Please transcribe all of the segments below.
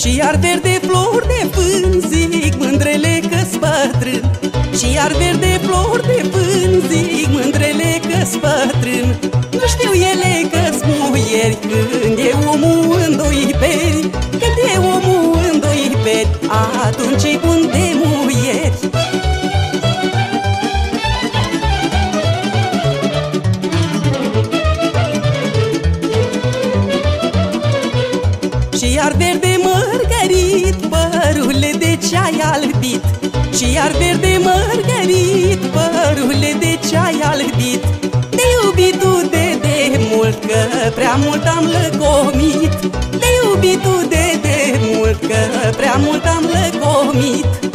Și iar verde flori de pân Zic mândrele că-s bătrân. Și iar verde flori de pân Zic mândrele că-s bătrân. Nu știu ele că-s muieri Când e omul în doi peri. Când e omul în doi peri Atunci e bun de muieri. Și iar verde mărgărit Părule de ce-ai albit. Și iar verde mărgărit Părule de ce-ai albit. De iubitul de de mult Că prea mult am lăcomit De iubitul de de mult Că prea mult am lăcomit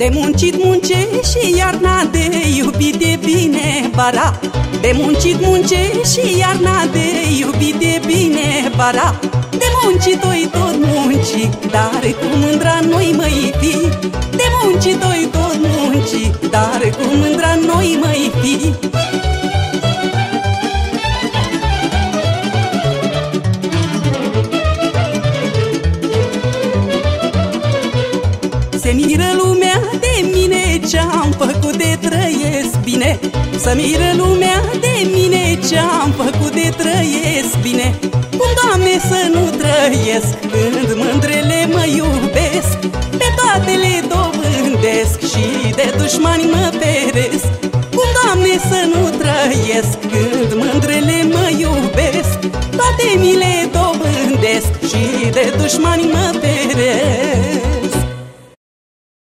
De muncit muncești și iarna de iubit de bine bara. De muncit muncești și iarna de iubit de bine bara. De muncit oi tot munci, dar cu mândra noi măi fi. De muncit oi tot munci, dar cu mândra noi măi fi. Se miră lumea bine Să miră lumea de mine Ce-am făcut de trăiesc bine. Cum, Doamne, să nu trăiesc Când mândrele mă iubesc? Pe toate le dobândesc Și de dușmani mă peresc Cum, Doamne, să nu trăiesc Când mândrele mă iubesc? Toate mi le dobândesc Și de dușmani mă peresc